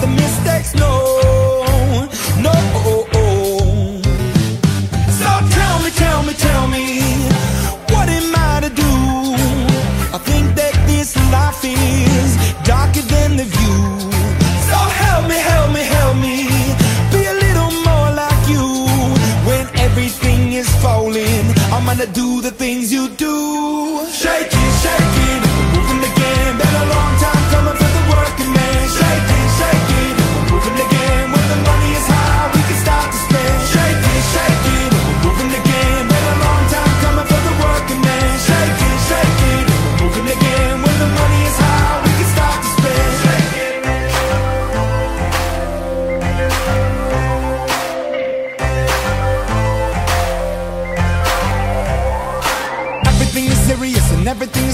the mistakes, no, no. So tell me, tell me, tell me, what am I to do? I think that this life is darker than the view. So help me, help me, help me, be a little more like you. When everything is falling, I'm gonna do the things you do. Shake everything